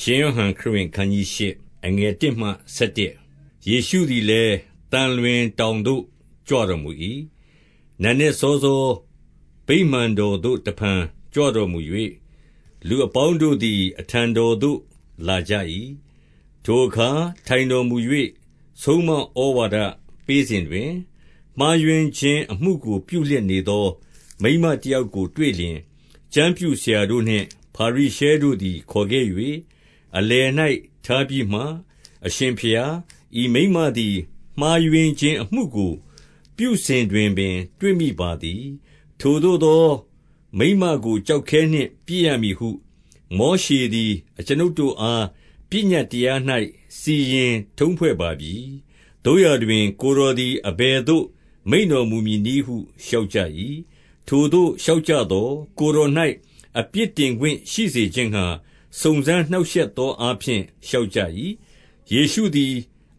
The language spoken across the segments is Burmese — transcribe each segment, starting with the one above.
ရှင်ယောဟန်ခရစ်ဝင်ခန်းကြီး၈အငယ်1မှ7ယေရှုသည်လည်းတန်လွင်တောင်သို့ကြွတော်မူ၏နန်းနှင့်စောစောဗိမာန်တော်သို့တဖန်ကြွတော်မူ၍လူအပေါင်းတို့သည် အထံတော်သို့လာကြ၏ထိုအခါထိုင်တော်မူ၍ဆုံးမဩဝါဒပေးစဉ်တွင်မှားယွင်းခြင်းအမှုကိုပြုလျက်နေသော မိမတယောက်ကိုတွေ့လျင်ကျမ်းပြုဆရာတို့နှင့်ဖာရိရှဲတို့သည်ခေါ်ခဲ့၍ အလယ်၌ထားပြီးမှ၊အရှင်ဘုရား၊ဤမိန်းမသည် မှားယွင်းခြင်းအမှုကို ပြုစဉ်တွင်ပင် တွေ့မိပါသည်။ထိုသို့သော မိန်းမကို ကျောက်ခဲနှင့်ပစ်ရမည်ဟု မောရှေသည် အကျွန်ုပ်တို့အား ပညတ်တရား၌စီရင်ထုံးဖွဲ့ပါပြီ။သို့ရာတွင် ကိုယ်တော်သည် အဘယ်သို့ မိန့်တော်မူမည်နည်းဟု လျှောက်ကြ၏။ထိုသို့လျှောက်ကြသော်၊ကိုယ်တော်၌အပြစ်တင်ခွင့်ရှိစေခြင်းငှါ စုံစမ်းနှောင့်ရှက်သောအားဖြင့် လျှောက်ကြ၏။ယေရှုသည်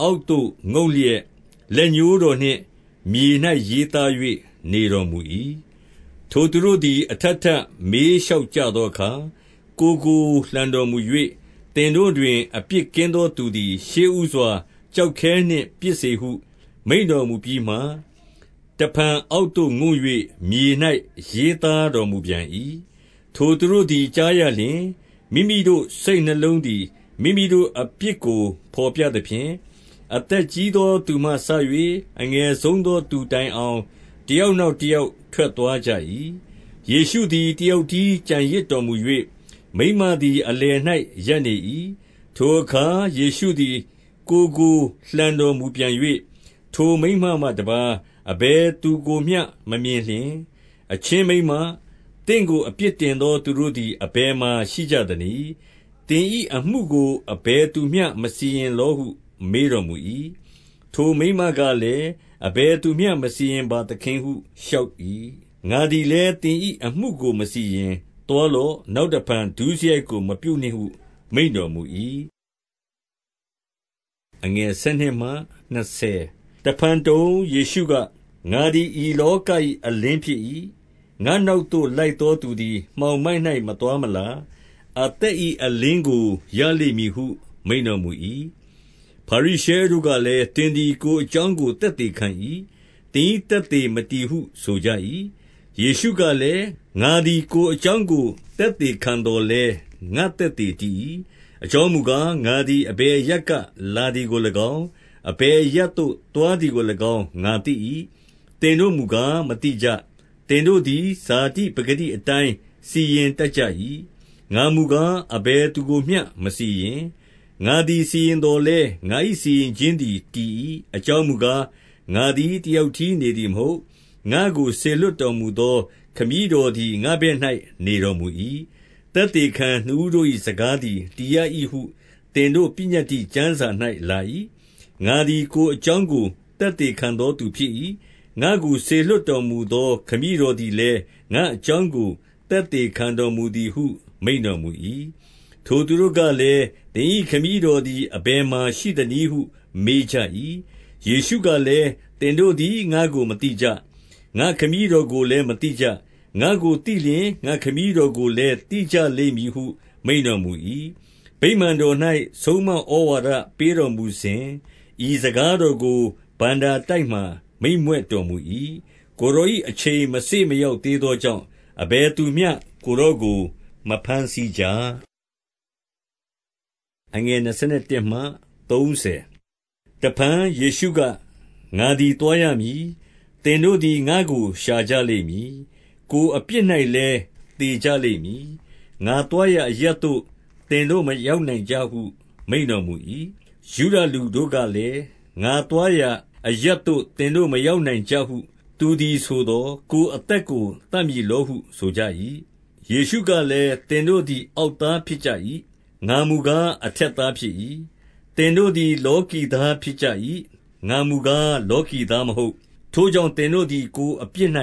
အောက်သို့ငုံ့လျက် လက်ညှိုးတော်နှင့် မြေ၌ရေးသား၍နေတော်မူ၏။ထိုသူတို့သည် အထပ်ထပ်မေးလျှောက်ကြသောအခါ၊ကိုယ်ကိုလှန်တော်မူ၍၊သင်တို့တွင် အပြစ်ကင်းသောသူသည် ရှေ့ဦးစွာ ကျောက်ခဲနှင့်ပစ်စေဟု မိန့်တော်မူပြီးမှ၊တဖန်အောက်သို့ငုံ့၍မြေ၌ရေးသားတော်မူပြန်၏။ထိုသူတို့သည် ကြားရလျှင် မိမိတို့စိတ်နှလုံးသည် မိမိတို့အပြစ်ကို ဘော်ပြသဖြင့်၊အသက်ကြီးသောသူမှစ၍အငယ်ဆုံးသောသူတိုင်အောင် တယောက်နောက်တယောက် ထွက်သွားကြ၏။ယေရှုသည် တယောက်တည်းကျန်ရစ်တော်မူ၍၊မိန်းမသည် အလယ်၌ရပ်နေ၏။ထိုအခါ ယေရှုသည် ကိုယ်ကိုလှန်တော်မူပြန်၍၊ထိုမိန်းမမှတပါး အဘယ်သူကိုမျှ မမြင်လျှင်၊အချင်းမိန်းမ သင့်ကို အပြစ်တင်သော သူတို့သည် အဘယ်မှာရှိကြသနည်း။သင်၏အမှုကို အဘယ်သူမျှ မစီရင်လောဟု မေးတော်မူ၏။ထိုမိန်းမကလည်း၊အဘယ်သူမျှ မစီရင်ပါသခင်ဟု လျှောက်၏။ငါသည်လည်း သင်၏အမှုကို မစီရင်။သွားလော့။နောက်တဖန် ဒုစရိုက်ကို မပြုနှင့်ဟု မိန့်တော်မူ၏။တဖန်တုံ၊ယေရှုက၊ငါသည် ဤလောက၏အလင်းဖြစ်၏ ငါ့နောက်သို့ လိုက်သောသူသည် မှောင်မိုက်၌မသွားမလာ၊အသက်၏အလင်းကို ရလိမ့်မည်ဟု မိန့်တော်မူ၏။ဖာရိရှဲတို့ကလည်း၊သင်သည် ကိုယ်အကြောင်းကို သက်သေခံ၏။သင်၏သက်သေမတည်ဟု ဆိုကြ၏။ယေရှုကလည်း၊ငါသည် ကိုယ်အကြောင်းကို သက်သေခံသော်လည်း ငါ့သက်သေတည်၏။အကြောင်းမူကား၊ငါသည် အဘယ်အရပ်က လာသည်ကို၎င်း၊အဘယ်အရပ်သို့ သွားသည်ကို၎င်း ငါသိ၏။သင်တို့မူကား မသိကြ သင်တို့သည် ဇာတိပကတိအတိုင်း စီရင်တတ်ကြ၏။ငါမူကား အဘယ်သူကိုမျှ မစီရင်။ငါသည် စီရင်သော်လည်း ငါ၏စီရင်ခြင်းသည် တည်၏။အကြောင်းမူကား၊ငါသည် တယောက်တည်းနေသည် မဟုတ်။ငါ့ကို စေလွှတ်တော်မူသော ခမည်းတော်သည် ငါ့ဘက်၌နေတော်မူ၏။သက်သေခံနှစ်ဦးတို့၏စကားသည် တည်ရ၏ဟု သင်တို့ ပညတ္တိကျမ်းစာ၌လာ၏။ငါသည် ကိုယ်အကြောင်းကို သက်သေခံသောသူဖြစ်၏ ငါ့ကိုစေလွှတ်တော်မူသော ခမည်းတော်သည်လည်း ငါ့အကြောင်းကို သက်သေခံတော်မူသည်ဟု မိန့်တော်မူ၏။ထိုသူတို့ကလည်း၊သင်၏ခမည်းတော်သည် အဘယ်မှာရှိသနည်းဟု မေးကြ၏။ယေရှုကလည်း၊သင်တို့သည် ငါ့ကိုမသိကြ။ငါ့ခမည်းတော်ကိုလည်း မသိကြ။ငါ့ကိုသိလျှင် ငါ့ခမည်းတော်ကိုလည်း သိကြလိမ့်မည်ဟု မိန့်တော်မူ၏။ဗိမာန်တော်၌ဆုံးမဩဝါဒပေးတော်မူစဉ်၊ဤစကားတော်ကို ဘဏ္ဍာတိုက်မှာ မိန့်မြွက်တော်မူ၏။ကိုယ်တော်၏အချိန်မစေ့မရောက်သေးသောကြောင့် အဘယ်သူမျှ ကိုယ်တော်ကို မဘမ်းဆီးကြ။တဖန်ယေရှုက၊ငါသည်သွားရမည်။သင်တို့သည် ငါ့ကို ရှာကြလိမ့်မည်။ကိုယ်အပြစ်၌လည်း သေကြလိမ့်မည်။ငါသွားရာအရပ်သို့ သင်တို့မရောက်နိုင်ကြဟု မိန့်တော်မူ၏။ယုဒလူတို့ကလည်း၊ငါသွားရာ အရပ်သို့ သင်တို့မရောက်နိုင်ကြဟု သူသည်ဆိုသော်၊ကိုယ်အသက်ကို သတ်မည်လောဟု ဆိုကြ၏။ယေရှုကလည်း၊သင်တို့သည် အောက်သားဖြစ်ကြ၏။ငါမူကား အထက်သားဖြစ်၏။သင်တို့သည် လောကီသားဖြစ်ကြ၏။ငါမူကား လောကီသားမဟုတ်။ထိုကြောင့် သင်တို့သည် ကိုယ်အပြစ်၌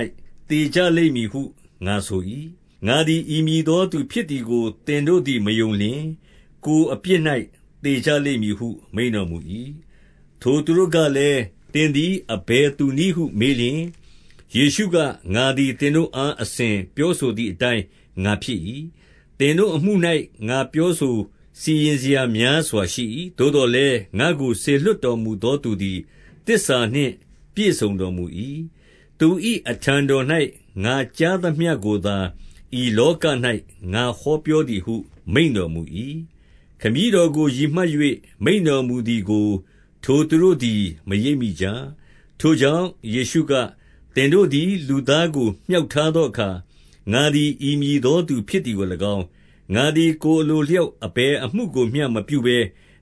သေကြလိမ့်မည်ဟု ငါဆို၏။ငါသည် ဤမည်သောသူဖြစ်သည်ကို သင်တို့သည် မယုံလျှင်၊ကိုယ်အပြစ်၌သေကြလိမ့်မည်ဟု မိန့်တော်မူ၏။ထိုသူတို့ကလည်း သင်သည် အဘယ်သူနည်းဟုမေးလျှင်၊ယေရှုက၊ငါသည် သင်တို့အား အစဉ်ပြောဆိုသည်အတိုင်း ငါဖြစ်၏။သင်တို့အမှု၌ငါပြောဆိုစီရင်စရာများစွာရှိ၏။သို့သော်လည်း ငါ့ကိုစေလွှတ်တော်မူသောသူသည် သစ္စာနှင့် ပြည့်စုံတော်မူ၏။သူ၏အထံတော်၌ငါကြားသမျှကိုသာ ဤလောက၌ငါဟောပြောသည်ဟု မိန့်တော်မူ၏။ခမည်းတော်ကို ရည်မှတ်၍မိန့်တော်မူသည်ကို ထိုသူတို့သည် မရိပ်မိကြ။ထိုကြောင့်ယေရှုက၊သင်တို့သည် လူသားကို မြှောက်ထားသောအခါ ငါသည် ဤမည်သောသူဖြစ်သည်ကို၎င်း၊ငါသည် ကိုယ်အလိုအလျောက် အဘယ်အမှုကိုမျှမပြုဘဲ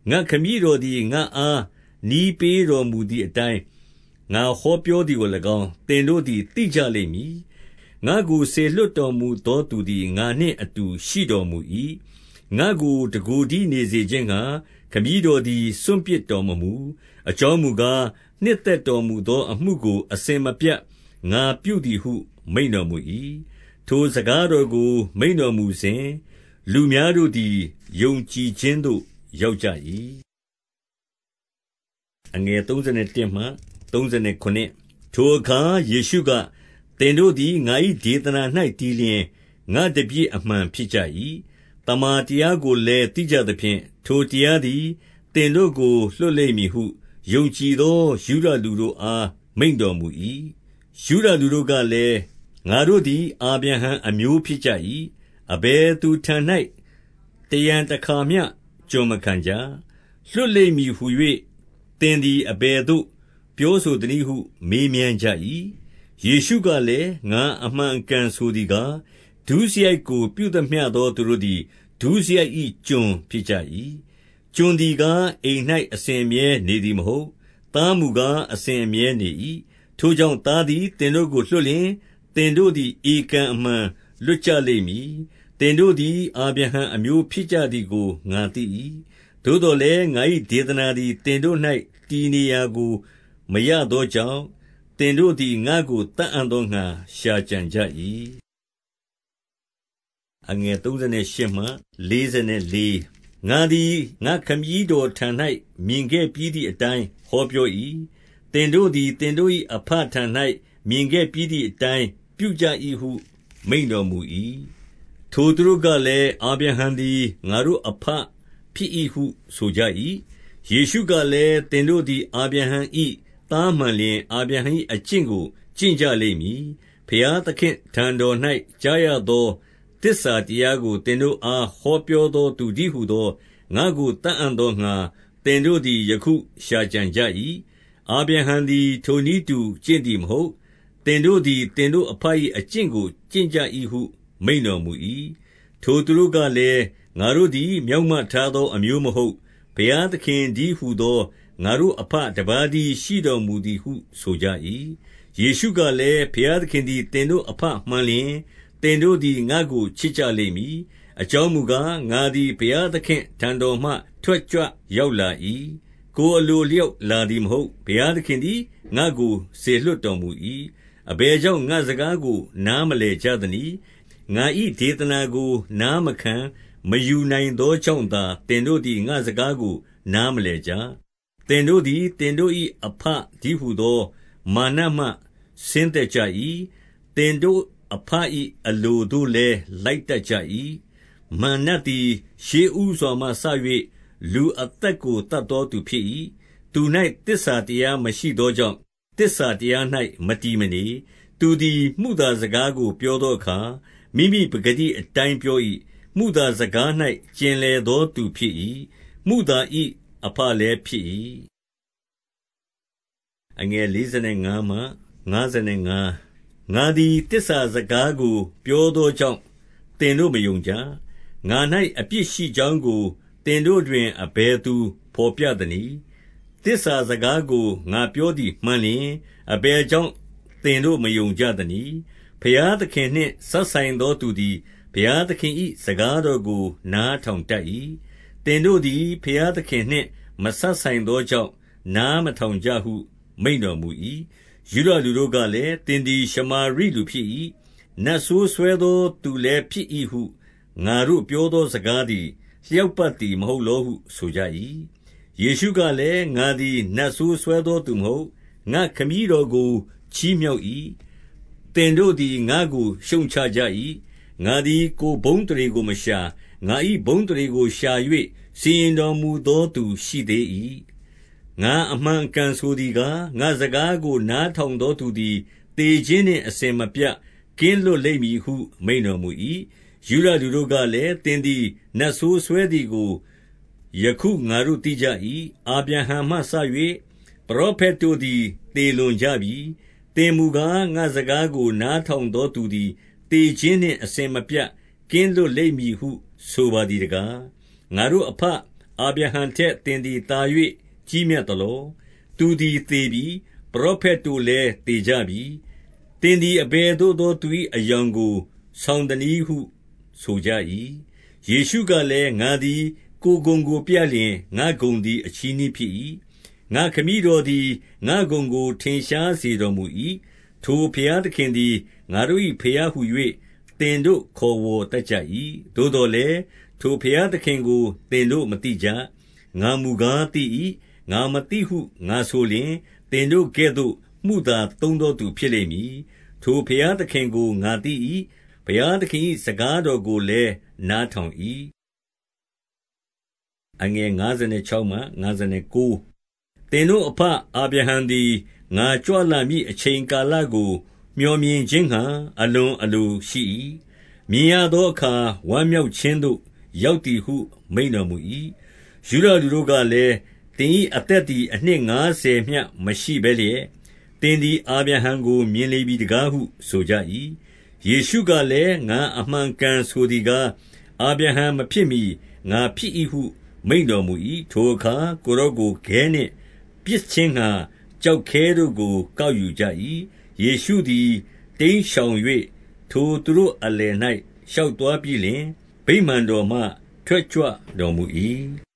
ငါ့ခမည်းတော်သည် ငါ့အား နည်းပေးတော်မူသည်အတိုင်း ငါဟောပြောသည်ကို၎င်း သင်တို့သည် သိကြလိမ့်မည်။ငါ့ကို စေလွှတ်တော်မူသောသူသည် ငါနှင့်အတူ ရှိတော်မူ၏။ငါ့ကို တကိုယ်တည်းနေစေခြင်းငှါ ခမည်းတော်သည် စွန့်ပစ်တော်မမူ။အကြောင်းမူကား၊နှစ်သက်တော်မူသောအမှုကို အစဉ်မပြတ် ငါပြုသည်ဟု မိန့်တော်မူ၏။ထိုစကားတော်ကို မိန့်တော်မူစဉ်၊လူများတို့သည် ယုံကြည်ခြင်းသို့ ရောက်ကြ၏။ထိုအခါ ယေရှုက၊သင်တို့သည် ငါ၏ဒေသနာ၌တည်လျှင် ငါ့တပည့်အမှန်ဖြစ်ကြ၏။ သမ္မာတရားကိုလည်း သိကြသဖြင့်၊ထိုတရားသည် သင်တို့ကို လွှတ်လိမ့်မည်ဟု ယုံကြည်သော ယုဒလူတို့အား မိန့်တော်မူ၏။ယုဒလူတို့ကလည်း၊ငါတို့သည် အာဗြဟံအမျိုးဖြစ်ကြ၏။အဘယ်သူထံ၌တရံတခါမျှ ကျွန်မခံကြ။လွှတ်လိမ့်မည်ဟူ၍သင်သည် အဘယ်သို့ ပြောဆိုသနည်းဟု မေးမြန်းကြ၏။ယေရှုကလည်း၊ငါအမှန်အကန်ဆိုသည်ကား၊ ဒုစရိုက်ကို ပြုသမျှသောသူတို့သည် ဒုစရိုက်၏ကျွန်ဖြစ်ကြ၏။ကျွန်သည်ကား အိမ်၌အစဉ်အမြဲနေသည်မဟုတ်။သားမူကား အစဉ်အမြဲနေ၏။ထိုကြောင့် သားသည် သင်တို့ကိုလွှတ်လျှင် သင်တို့သည် ဧကန်အမှန်လွတ်ကြလိမ့်မည်။သင်တို့သည် အာဗြဟံအမျိုးဖြစ်ကြသည်ကို ငါသိ၏။သို့သော်လည်း ငါ၏ဒေသနာသည် သင်တို့၌တည်နေရာကို မရသောကြောင့် သင်တို့သည် ငါ့ကို သတ်အံ့သောငှါ ရှာကြံကြ၏။ ငါသည်ငါ့ခမည်းတော်ထံ၌မြင်ခဲ့ပြီးသည်အတိုင်းဟောပြော၏။သင်တို့သည်သင်တို့၏အဘထံ၌မြင်ခဲ့ပြီးသည်အတိုင်းပြုကြ၏ဟု မိန့်တော်မူ၏။ထိုသူတို့ကလည်း၊အာဗြဟံသည်ငါတို့အဘဖြစ်၏ဟုဆိုကြ၏။ယေရှုကလည်း၊သင်တို့သည်အာဗြဟံ၏သားမှန်လျှင်အာဗြဟံ၏အကျင့်ကိုကျင့်ကြလိမ့်မည်။ဘုရားသခင့်ထံတော်၌ကြားရသော သစ္စာတရားကို သင်တို့အား ဟောပြောသောသူတည်းဟူသော ငါ့ကိုသတ်အံ့သောငှါ သင်တို့သည် ယခုရှာကြံကြ၏။အာဗြဟံသည် ထိုနည်းတူ ကျင့်သည်မဟုတ်။သင်တို့သည် သင်တို့အဘ၏အကျင့်ကို ကျင့်ကြ၏ဟု မိန့်တော်မူ၏။ထိုသူတို့ကလည်း၊ငါတို့သည် မျောက်မထားသော အမျိုးမဟုတ်။ဘုရားသခင်တည်းဟူသော ငါတို့အဘ တပါးတည်း ရှိတော်မူသည်ဟု ဆိုကြ၏။ယေရှုကလည်း၊ဘုရားသခင်သည် သင်တို့အဘမှန်လျှင် သင်တို့သည် ငါ့ကို ချစ်ကြလိမ့်မည်။အကြောင်းမူကား၊ငါသည် ဘုရားသခင့်ထံတော်မှ ထွက်ကြွရောက်လာ၏။ကိုယ်အလိုအလျောက် လာသည်မဟုတ်။ဘုရားသခင်သည် ငါ့ကို စေလွှတ်တော်မူ၏။အဘယ်ကြောင့် ငါ့စကားကို နားမလည်ကြသနည်း။ငါ၏ဒေသနာကို နားမခံမယူနိုင်သောကြောင့်သာ သင်တို့သည် ငါ့စကားကို နားမလည်ကြ။သင်တို့သည် သင်တို့၏အဘတည်းဟူသော မာနမှ ဆင်းသက်ကြ၏။သင်တို့ အဘ၏အလိုသို့လည်း လိုက်တတ်ကြ၏။မာရ်နတ်သည် ရှေ့ဦးစွာမှစ၍လူအသက်ကို သတ်သောသူဖြစ်၏။သူ၌သစ္စာတရားမရှိသောကြောင့် သစ္စာတရား၌မတည်မနေ။သူသည် မုသာစကားကို ပြောသောအခါ မိမိပကတိအတိုင်းပြော၏။မုသာစကား၌ကျင်လည်သောသူဖြစ်၏။မုသာ၏အဘလည်းဖြစ်၏။ ငါသည် သစ္စာစကားကို ပြောသောကြောင့် သင်တို့ မယုံကြ။ငါ၌အပြစ်ရှိကြောင်းကို သင်တို့တွင် အဘယ်သူ ဘော်ပြသနည်း။သစ္စာစကားကို ငါပြောသည်မှန်လျှင် အဘယ်ကြောင့် သင်တို့ မယုံကြသနည်း။ဘုရားသခင်နှင့် စပ်ဆိုင်သောသူသည် ဘုရားသခင်၏စကားတော်ကို နားထောင်တတ်၏။သင်တို့သည် ဘုရားသခင်နှင့် မစပ်ဆိုင်သောကြောင့် နားမထောင်ကြဟု မိန့်တော်မူ၏ ယုဒလူတို့ကလည်း၊သင်သည် ရှမာရိလူဖြစ်၏။နတ်ဆိုးစွဲသောသူလည်းဖြစ်၏ဟု ငါတို့ပြောသောစကားသည် လျောက်ပတ်သည်မဟုတ်လောဟု ဆိုကြ၏။ယေရှုကလည်း၊ငါသည် နတ်ဆိုးစွဲသောသူမဟုတ်။ငါ့ခမည်းတော်ကို ချီးမြှောက်၏။သင်တို့သည် ငါ့ကို ရှုတ်ချကြ၏။ငါသည် ကိုယ်ဘုန်းအသရေကို မရှာ၊ငါ၏ဘုန်းအသရေကိုရှာ၍စီရင်တော်မူသောသူရှိသေး၏။ ငါအမှန်အကန်ဆိုသည်ကား၊ငါ့စကားကို နားထောင်သောသူသည် သေခြင်းနှင့် အစဉ်မပြတ် ကင်းလွတ်လိမ့်မည်ဟု မိန့်တော်မူ၏။ယုဒလူတို့ကလည်း၊သင်သည် နတ်ဆိုးစွဲသည်ကို ယခုငါတို့သိကြ၏။အာဗြဟံမှစ၍ပရောဖက်တို့သည် သေလွန်ကြပြီ။သင်မူကား၊ငါ့စကားကို နားထောင်သောသူသည် သေခြင်းနှင့် အစဉ်မပြတ် ကင်းလွတ်လိမ့်မည်ဟု ဆိုပါသည်တကား။ငါတို့အဘအာဗြဟံထက် သင်သည်သာ၍ ကြီးမြတ်သလော။သူသည်သေပြီ။ပရောဖက်တို့လည်း သေကြပြီ။သင်သည် အဘယ်သို့သော သူ၏အယောင်ကို ဆောင်သနည်းဟု ဆိုကြ၏။ယေရှုကလည်း၊ငါသည် ကိုယ်ဂုဏ်ကိုပြလျှင် ငါ့ဂုဏ်သည် အချည်းနှီးဖြစ်၏။ငါ့ခမည်းတော်သည် ငါ့ဂုဏ်ကို ထင်ရှားစေတော်မူ၏။ထိုဘုရားသခင်သည် ငါတို့၏ဘုရားဟူ၍သင်တို့ခေါ်ဝေါ်တတ်ကြ၏။သို့သော်လည်း၊ထိုဘုရားသခင်ကို သင်တို့မသိကြ။ငါမူကားသိ၏။ ငါမသိဟု ငါဆိုလျှင်၊သင်တို့ကဲ့သို့ မုသာသုံးသောသူဖြစ်လိမ့်မည်။ထိုဘုရားသခင်ကို ငါသိ၏။ဘုရားသခင်၏စကားတော်ကိုလည်း နားထောင်၏။သင်တို့အဘအာဗြဟံသည် ငါကြွလာမည့် အချိန်ကာလကို မြော်မြင်ခြင်းငှါ အလွန်အလိုရှိ၏။မြင်ရသောအခါ ဝမ်းမြောက်ခြင်းသို့ ရောက်သည်ဟု မိန့်တော်မူ၏။ယုဒလူတို့ကလည်း၊ သင်၏အသက်သည် အနှစ်ငါးဆယ်မျှမရှိဘဲလျက် သင်သည် အာဗြဟံကို မြင်လေပြီတကားဟု ဆိုကြ၏။ယေရှုကလည်း၊ငါအမှန်အကန်ဆိုသည်ကား၊အာဗြဟံမဖြစ်မှီ ငါဖြစ်၏ဟု မိန့်တော်မူ၏။ထိုအခါ ကိုယ်တော်ကို ခဲနှင့်ပစ်ခြင်းငှါ ကျောက်ခဲတို့ကို ကောက်ယူကြ၏။ယေရှုသည် တိမ်းရှောင်၍ထိုသူတို့အလယ်၌ရှောက်သွားပြီးလျှင်၊ဗိမာန်တော်မှ ထွက်ကြွတော်မူ၏။